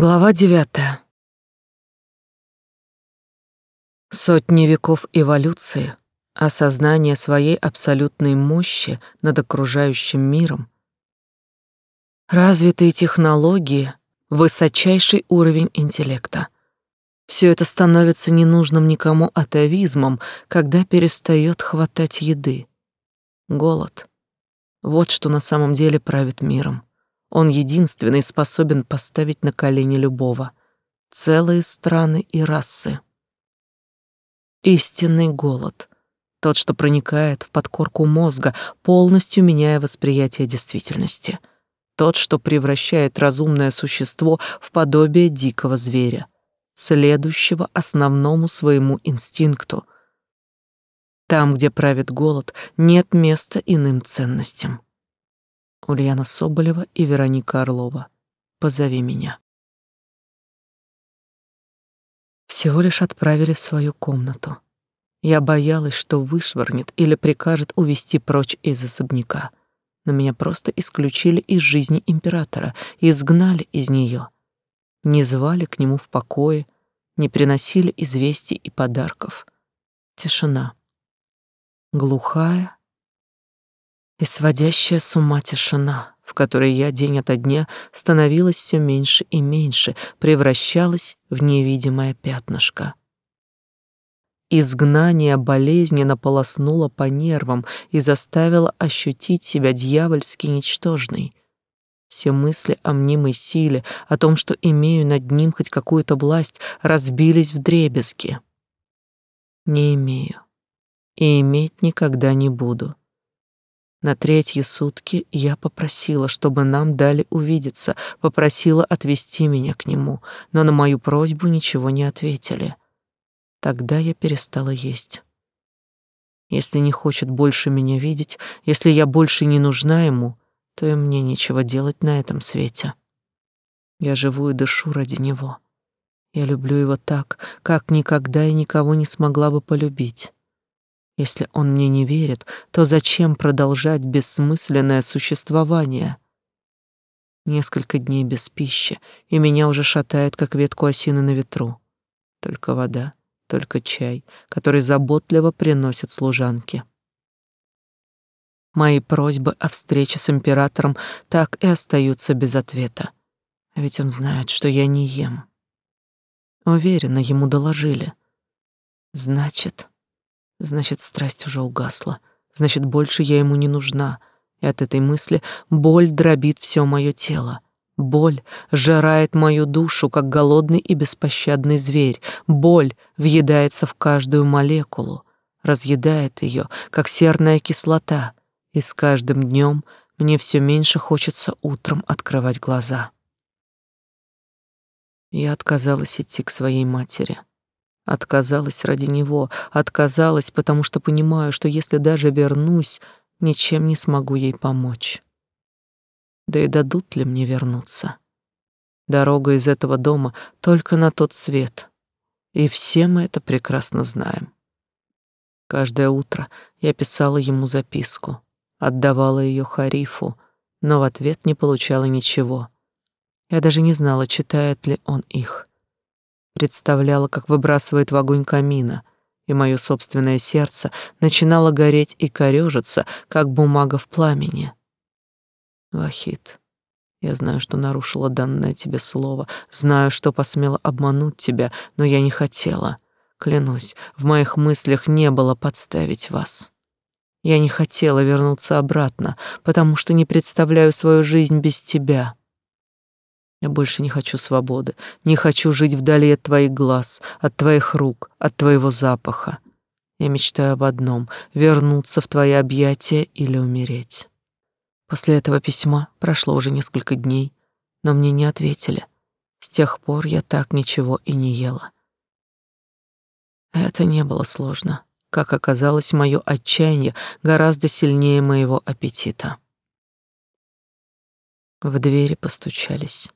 Глава девятая. Сотни веков эволюции, осознание своей абсолютной мощи над окружающим миром, развитые технологии, высочайший уровень интеллекта. Все это становится ненужным никому атовизмом, когда перестает хватать еды. Голод. Вот что на самом деле правит миром. Он единственный способен поставить на колени любого. Целые страны и расы. Истинный голод. Тот, что проникает в подкорку мозга, полностью меняя восприятие действительности. Тот, что превращает разумное существо в подобие дикого зверя, следующего основному своему инстинкту. Там, где правит голод, нет места иным ценностям. Ульяна Соболева и Вероника Орлова. Позови меня. Всего лишь отправили в свою комнату. Я боялась, что вышвырнет или прикажет увести прочь из особняка. Но меня просто исключили из жизни императора, изгнали из нее. Не звали к нему в покое, не приносили известий и подарков. Тишина. Глухая, и сводящая с ума тишина, в которой я день ото дня становилась все меньше и меньше, превращалась в невидимое пятнышко. Изгнание болезненно полоснуло по нервам и заставило ощутить себя дьявольски ничтожной. Все мысли о мнимой силе, о том, что имею над ним хоть какую-то власть, разбились в дребезги. Не имею и иметь никогда не буду. На третьи сутки я попросила, чтобы нам дали увидеться, попросила отвезти меня к нему, но на мою просьбу ничего не ответили. Тогда я перестала есть. Если не хочет больше меня видеть, если я больше не нужна ему, то и мне нечего делать на этом свете. Я живу и дышу ради него. Я люблю его так, как никогда и никого не смогла бы полюбить. Если он мне не верит, то зачем продолжать бессмысленное существование? Несколько дней без пищи, и меня уже шатает, как ветку осины на ветру. Только вода, только чай, который заботливо приносят служанки. Мои просьбы о встрече с императором так и остаются без ответа. Ведь он знает, что я не ем. Уверена, ему доложили. Значит, Значит, страсть уже угасла. Значит, больше я ему не нужна. И от этой мысли боль дробит все мое тело. Боль жирает мою душу, как голодный и беспощадный зверь. Боль въедается в каждую молекулу, разъедает ее, как серная кислота. И с каждым днем мне все меньше хочется утром открывать глаза. Я отказалась идти к своей матери. Отказалась ради него, отказалась, потому что понимаю, что если даже вернусь, ничем не смогу ей помочь. Да и дадут ли мне вернуться? Дорога из этого дома только на тот свет. И все мы это прекрасно знаем. Каждое утро я писала ему записку, отдавала ее Харифу, но в ответ не получала ничего. Я даже не знала, читает ли он их представляла, как выбрасывает в огонь камина, и мое собственное сердце начинало гореть и корёжиться, как бумага в пламени. Вахид, я знаю, что нарушила данное тебе слово, знаю, что посмела обмануть тебя, но я не хотела. Клянусь, в моих мыслях не было подставить вас. Я не хотела вернуться обратно, потому что не представляю свою жизнь без тебя. Я больше не хочу свободы, не хочу жить вдали от твоих глаз, от твоих рук, от твоего запаха. Я мечтаю об одном — вернуться в твои объятия или умереть. После этого письма прошло уже несколько дней, но мне не ответили. С тех пор я так ничего и не ела. Это не было сложно. Как оказалось, мое отчаяние гораздо сильнее моего аппетита. В двери постучались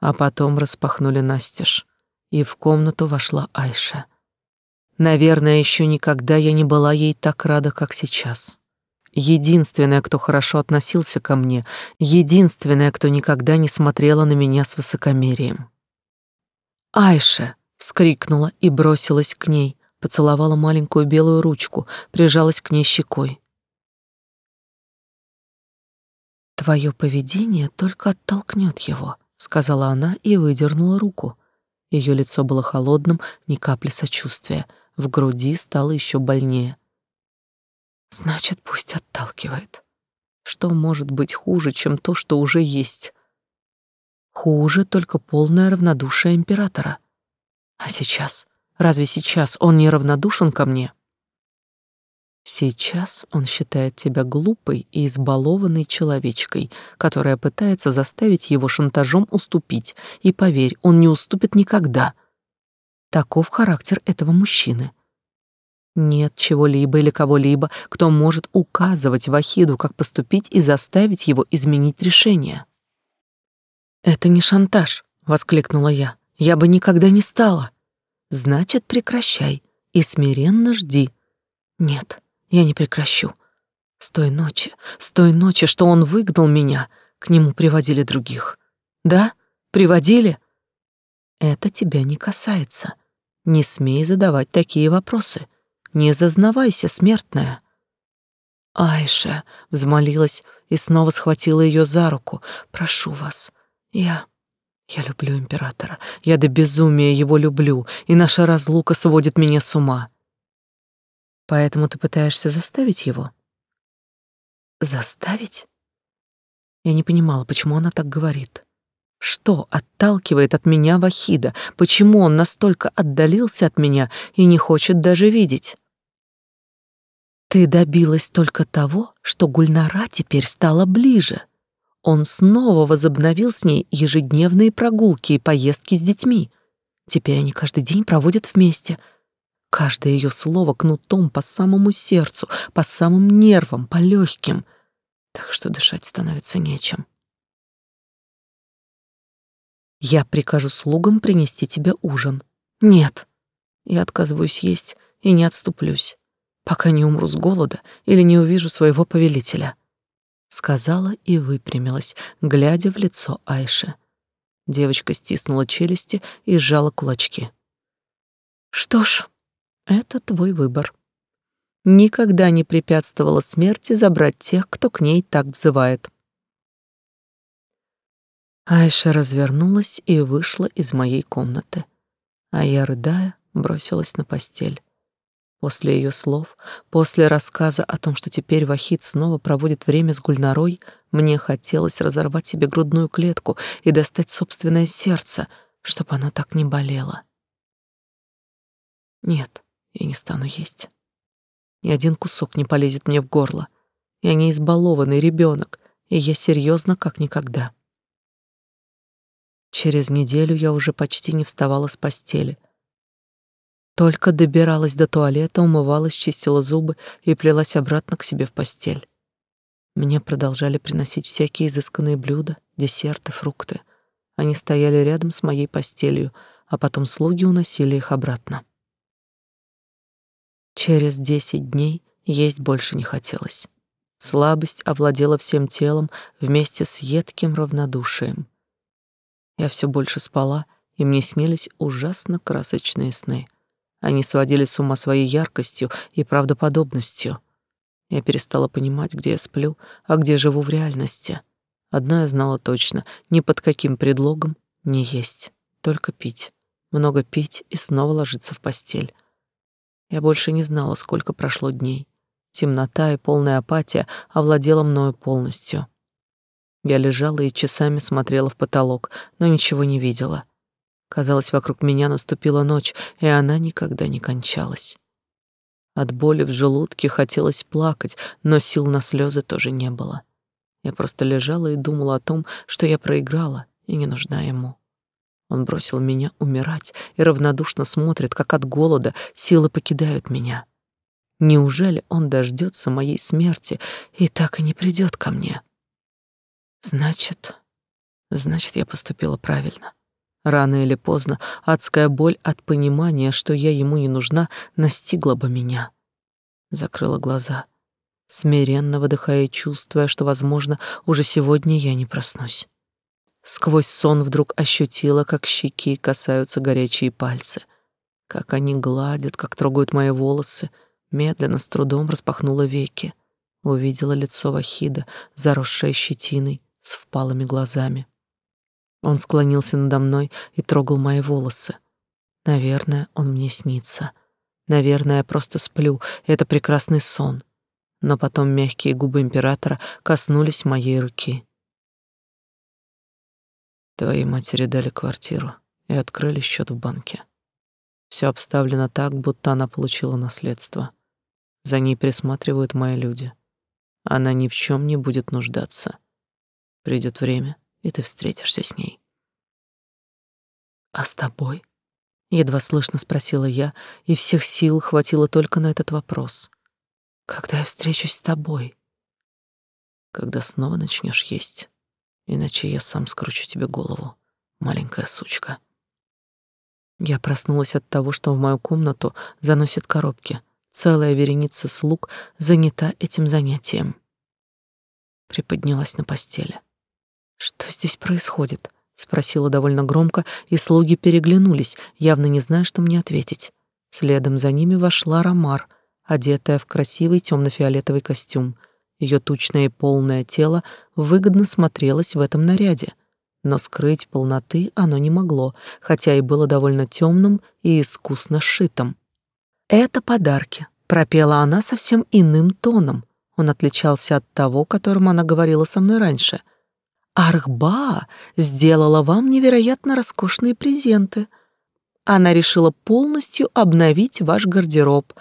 а потом распахнули настежь, и в комнату вошла Айша. Наверное, еще никогда я не была ей так рада, как сейчас. Единственная, кто хорошо относился ко мне, единственная, кто никогда не смотрела на меня с высокомерием. Айша вскрикнула и бросилась к ней, поцеловала маленькую белую ручку, прижалась к ней щекой. Твое поведение только оттолкнет его, сказала она и выдернула руку. Ее лицо было холодным, ни капли сочувствия. В груди стало еще больнее. Значит, пусть отталкивает. Что может быть хуже, чем то, что уже есть? Хуже только полное равнодушие императора. А сейчас? Разве сейчас он не равнодушен ко мне? Сейчас он считает тебя глупой и избалованной человечкой, которая пытается заставить его шантажом уступить. И поверь, он не уступит никогда. Таков характер этого мужчины. Нет чего-либо или кого-либо, кто может указывать Вахиду, как поступить и заставить его изменить решение. «Это не шантаж», — воскликнула я. «Я бы никогда не стала». «Значит, прекращай и смиренно жди». «Нет, я не прекращу. С той ночи, с той ночи, что он выгнал меня, к нему приводили других. Да, приводили?» «Это тебя не касается. Не смей задавать такие вопросы. Не зазнавайся, смертная». Айша взмолилась и снова схватила ее за руку. «Прошу вас, я... Я люблю императора. Я до безумия его люблю, и наша разлука сводит меня с ума. Поэтому ты пытаешься заставить его? Заставить? Я не понимала, почему она так говорит. Что отталкивает от меня Вахида? Почему он настолько отдалился от меня и не хочет даже видеть? Ты добилась только того, что Гульнара теперь стала ближе. Он снова возобновил с ней ежедневные прогулки и поездки с детьми. Теперь они каждый день проводят вместе. Каждое ее слово кнутом по самому сердцу, по самым нервам, по легким. Так что дышать становится нечем. Я прикажу слугам принести тебе ужин. Нет, я отказываюсь есть и не отступлюсь, пока не умру с голода или не увижу своего повелителя сказала и выпрямилась, глядя в лицо Айши. Девочка стиснула челюсти и сжала кулачки. Что ж, это твой выбор. Никогда не препятствовала смерти забрать тех, кто к ней так взывает. Айша развернулась и вышла из моей комнаты, а я, рыдая, бросилась на постель. После ее слов, после рассказа о том, что теперь Вахид снова проводит время с Гульнарой, мне хотелось разорвать себе грудную клетку и достать собственное сердце, чтобы оно так не болело. Нет, я не стану есть. Ни один кусок не полезет мне в горло. Я не избалованный ребенок, и я серьезно как никогда. Через неделю я уже почти не вставала с постели — только добиралась до туалета, умывалась, чистила зубы и плелась обратно к себе в постель. Мне продолжали приносить всякие изысканные блюда, десерты, фрукты. Они стояли рядом с моей постелью, а потом слуги уносили их обратно. Через десять дней есть больше не хотелось. Слабость овладела всем телом вместе с едким равнодушием. Я все больше спала, и мне снились ужасно красочные сны — они сводили с ума своей яркостью и правдоподобностью. Я перестала понимать, где я сплю, а где живу в реальности. Одно я знала точно — ни под каким предлогом не есть, только пить. Много пить и снова ложиться в постель. Я больше не знала, сколько прошло дней. Темнота и полная апатия овладела мною полностью. Я лежала и часами смотрела в потолок, но ничего не видела. Казалось, вокруг меня наступила ночь, и она никогда не кончалась. От боли в желудке хотелось плакать, но сил на слезы тоже не было. Я просто лежала и думала о том, что я проиграла и не нужна ему. Он бросил меня умирать и равнодушно смотрит, как от голода силы покидают меня. Неужели он дождется моей смерти и так и не придет ко мне? Значит, значит, я поступила правильно. Рано или поздно адская боль от понимания, что я ему не нужна, настигла бы меня. Закрыла глаза, смиренно выдыхая, чувствуя, что, возможно, уже сегодня я не проснусь. Сквозь сон вдруг ощутила, как щеки касаются горячие пальцы, как они гладят, как трогают мои волосы, медленно, с трудом распахнула веки, увидела лицо Вахида, заросшее щетиной, с впалыми глазами. Он склонился надо мной и трогал мои волосы. Наверное, он мне снится. Наверное, я просто сплю, это прекрасный сон. Но потом мягкие губы императора коснулись моей руки. Твоей матери дали квартиру и открыли счет в банке. Все обставлено так, будто она получила наследство. За ней присматривают мои люди. Она ни в чем не будет нуждаться. Придет время, и ты встретишься с ней. А с тобой? Едва слышно спросила я, и всех сил хватило только на этот вопрос. Когда я встречусь с тобой? Когда снова начнешь есть. Иначе я сам скручу тебе голову, маленькая сучка. Я проснулась от того, что в мою комнату заносят коробки. Целая вереница слуг занята этим занятием. Приподнялась на постели. Что здесь происходит? спросила довольно громко, и слуги переглянулись, явно не зная, что мне ответить. Следом за ними вошла Ромар, одетая в красивый темно-фиолетовый костюм. Ее тучное и полное тело выгодно смотрелось в этом наряде, но скрыть полноты оно не могло, хотя и было довольно темным и искусно сшитым. «Это подарки», — пропела она совсем иным тоном. Он отличался от того, которым она говорила со мной раньше — Архба сделала вам невероятно роскошные презенты. Она решила полностью обновить ваш гардероб.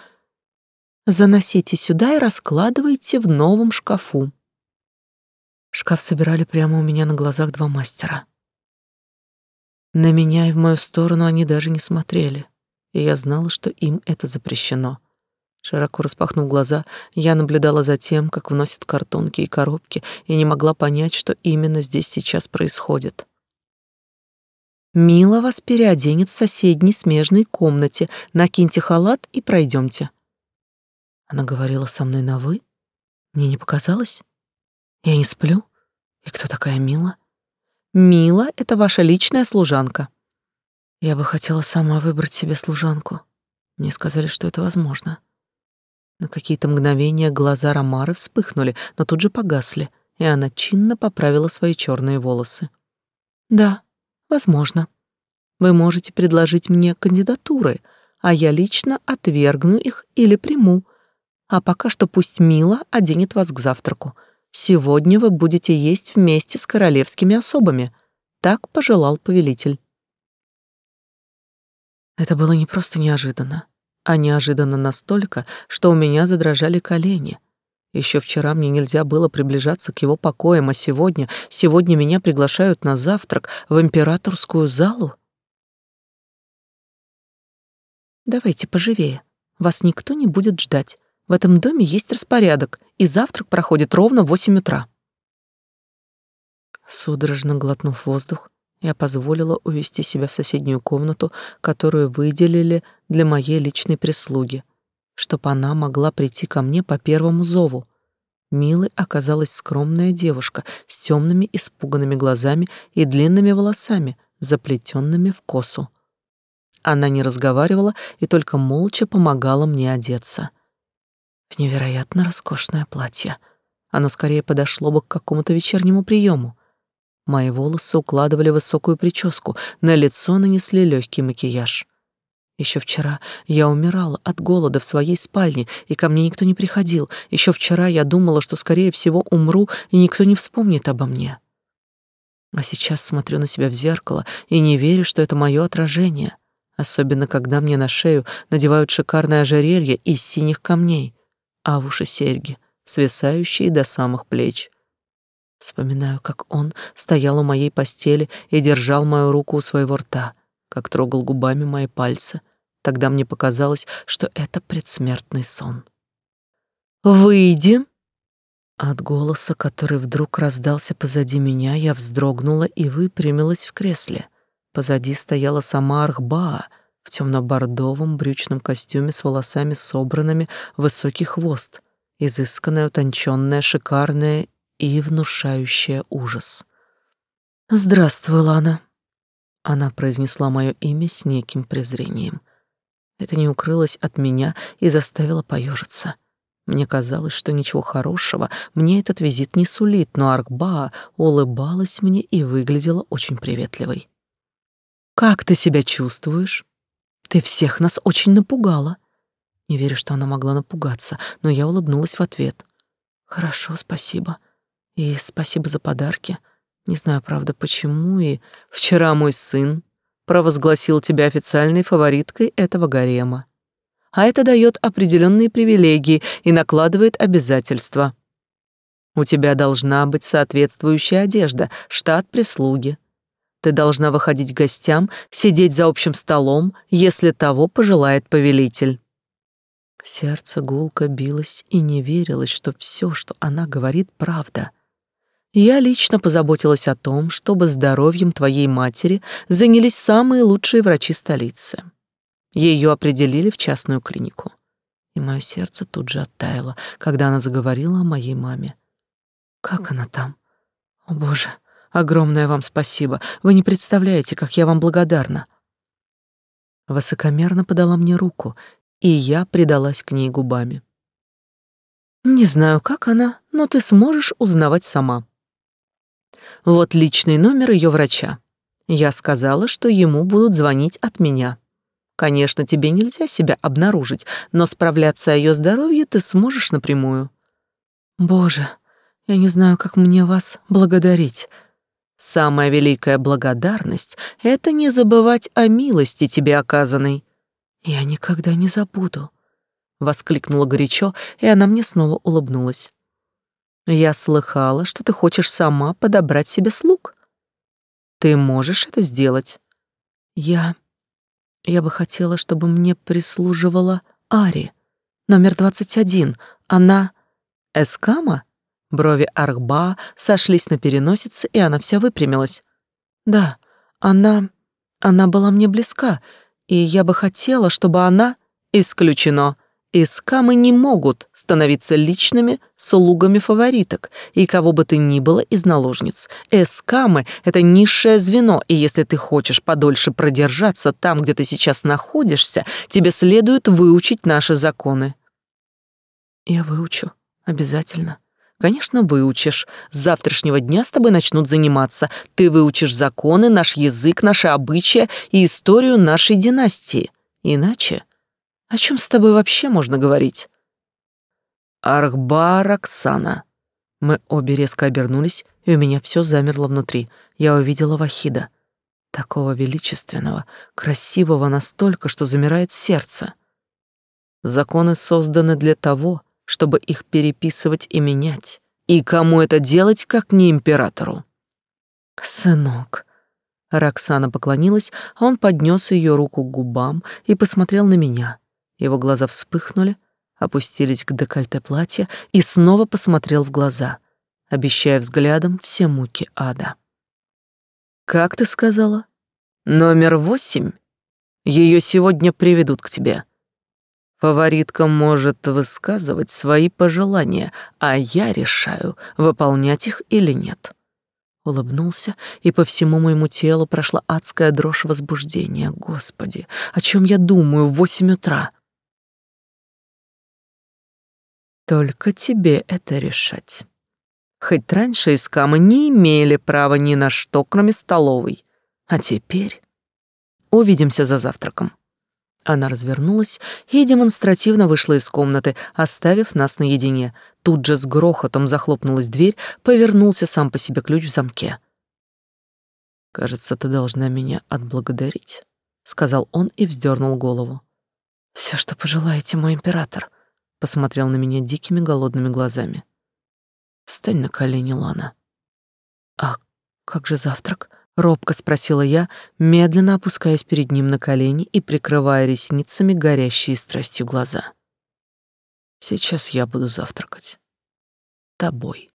Заносите сюда и раскладывайте в новом шкафу. Шкаф собирали прямо у меня на глазах два мастера. На меня и в мою сторону они даже не смотрели, и я знала, что им это запрещено. Широко распахнув глаза, я наблюдала за тем, как вносят картонки и коробки, и не могла понять, что именно здесь сейчас происходит. «Мила вас переоденет в соседней смежной комнате. Накиньте халат и пройдемте». Она говорила со мной на «вы». Мне не показалось? Я не сплю? И кто такая Мила? Мила — это ваша личная служанка. Я бы хотела сама выбрать себе служанку. Мне сказали, что это возможно. На какие-то мгновения глаза Ромары вспыхнули, но тут же погасли, и она чинно поправила свои черные волосы. «Да, возможно. Вы можете предложить мне кандидатуры, а я лично отвергну их или приму. А пока что пусть Мила оденет вас к завтраку. Сегодня вы будете есть вместе с королевскими особами», — так пожелал повелитель. Это было не просто неожиданно а неожиданно настолько, что у меня задрожали колени. Еще вчера мне нельзя было приближаться к его покоям, а сегодня, сегодня меня приглашают на завтрак в императорскую залу. Давайте поживее. Вас никто не будет ждать. В этом доме есть распорядок, и завтрак проходит ровно в восемь утра. Судорожно глотнув воздух, я позволила увести себя в соседнюю комнату, которую выделили для моей личной прислуги, чтобы она могла прийти ко мне по первому зову. Милой оказалась скромная девушка с темными испуганными глазами и длинными волосами, заплетенными в косу. Она не разговаривала и только молча помогала мне одеться. В невероятно роскошное платье. Оно скорее подошло бы к какому-то вечернему приему. Мои волосы укладывали высокую прическу, на лицо нанесли легкий макияж. Еще вчера я умирала от голода в своей спальне, и ко мне никто не приходил. Еще вчера я думала, что, скорее всего, умру, и никто не вспомнит обо мне. А сейчас смотрю на себя в зеркало и не верю, что это мое отражение, особенно когда мне на шею надевают шикарное ожерелье из синих камней, а в уши серьги, свисающие до самых плеч. Вспоминаю, как он стоял у моей постели и держал мою руку у своего рта, как трогал губами мои пальцы. Тогда мне показалось, что это предсмертный сон. «Выйди!» От голоса, который вдруг раздался позади меня, я вздрогнула и выпрямилась в кресле. Позади стояла сама Архбаа в темно-бордовом брючном костюме с волосами собранными в высокий хвост, изысканная, утонченная, шикарная и внушающая ужас. Здравствуй, Лана. Она произнесла мое имя с неким презрением. Это не укрылось от меня и заставило поежиться. Мне казалось, что ничего хорошего мне этот визит не сулит, но Аркбаа улыбалась мне и выглядела очень приветливой. «Как ты себя чувствуешь? Ты всех нас очень напугала». Не верю, что она могла напугаться, но я улыбнулась в ответ. «Хорошо, спасибо. И спасибо за подарки. Не знаю, правда, почему, и вчера мой сын провозгласил тебя официальной фавориткой этого гарема. А это дает определенные привилегии и накладывает обязательства. У тебя должна быть соответствующая одежда, штат прислуги. Ты должна выходить к гостям, сидеть за общим столом, если того пожелает повелитель. Сердце гулко билось и не верилось, что все, что она говорит, правда. Я лично позаботилась о том, чтобы здоровьем твоей матери занялись самые лучшие врачи столицы. Ее определили в частную клинику. И мое сердце тут же оттаяло, когда она заговорила о моей маме. Как она там? О, боже, огромное вам спасибо. Вы не представляете, как я вам благодарна. Высокомерно подала мне руку, и я предалась к ней губами. Не знаю, как она, но ты сможешь узнавать сама. Вот личный номер ее врача. Я сказала, что ему будут звонить от меня. Конечно, тебе нельзя себя обнаружить, но справляться о ее здоровье ты сможешь напрямую. Боже, я не знаю, как мне вас благодарить. Самая великая благодарность — это не забывать о милости тебе оказанной. Я никогда не забуду. Воскликнула горячо, и она мне снова улыбнулась. Я слыхала, что ты хочешь сама подобрать себе слуг. Ты можешь это сделать. Я... Я бы хотела, чтобы мне прислуживала Ари, номер двадцать один. Она... Эскама? Брови Архба сошлись на переносице, и она вся выпрямилась. Да, она... Она была мне близка, и я бы хотела, чтобы она... Исключено. Искамы не могут становиться личными слугами фавориток и кого бы ты ни было из наложниц. Эскамы — это низшее звено, и если ты хочешь подольше продержаться там, где ты сейчас находишься, тебе следует выучить наши законы. Я выучу, обязательно. Конечно, выучишь. С завтрашнего дня с тобой начнут заниматься. Ты выучишь законы, наш язык, наши обычаи и историю нашей династии. Иначе о чем с тобой вообще можно говорить? Архба Роксана. Мы обе резко обернулись, и у меня все замерло внутри. Я увидела Вахида. Такого величественного, красивого настолько, что замирает сердце. Законы созданы для того, чтобы их переписывать и менять. И кому это делать, как не императору? Сынок. Роксана поклонилась, а он поднес ее руку к губам и посмотрел на меня. Его глаза вспыхнули, опустились к декольте платья и снова посмотрел в глаза, обещая взглядом все муки ада. «Как ты сказала? Номер восемь? Ее сегодня приведут к тебе. Фаворитка может высказывать свои пожелания, а я решаю, выполнять их или нет». Улыбнулся, и по всему моему телу прошла адская дрожь возбуждения. Господи, о чем я думаю в восемь утра? Только тебе это решать. Хоть раньше искамы не имели права ни на что, кроме столовой. А теперь... Увидимся за завтраком. Она развернулась и демонстративно вышла из комнаты, оставив нас наедине. Тут же с грохотом захлопнулась дверь, повернулся сам по себе ключ в замке. «Кажется, ты должна меня отблагодарить», — сказал он и вздернул голову. «Все, что пожелаете, мой император», посмотрел на меня дикими голодными глазами. «Встань на колени, Лана». «А как же завтрак?» — робко спросила я, медленно опускаясь перед ним на колени и прикрывая ресницами горящие страстью глаза. «Сейчас я буду завтракать. Тобой».